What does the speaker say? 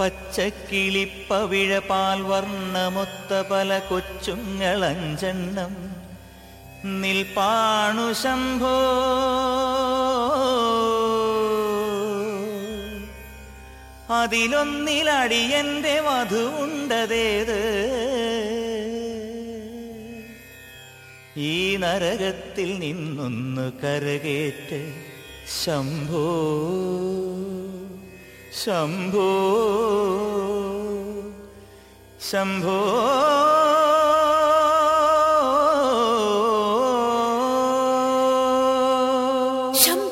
പച്ചക്കിളിപ്പവിഴ പാൽ വർണമൊത്ത പല കൊച്ചുങ്ങളഞ്ചെണ്ണം. നിൽപ്പാണു ശംഭോ. അതിലൊന്നിലടിയന്റെ വധുണ്ടതേത് ഈ നരകത്തിൽ നിന്നൊന്ന് കരകേറ്റ് ശംഭോ. शम्भो शम्भो शम्भो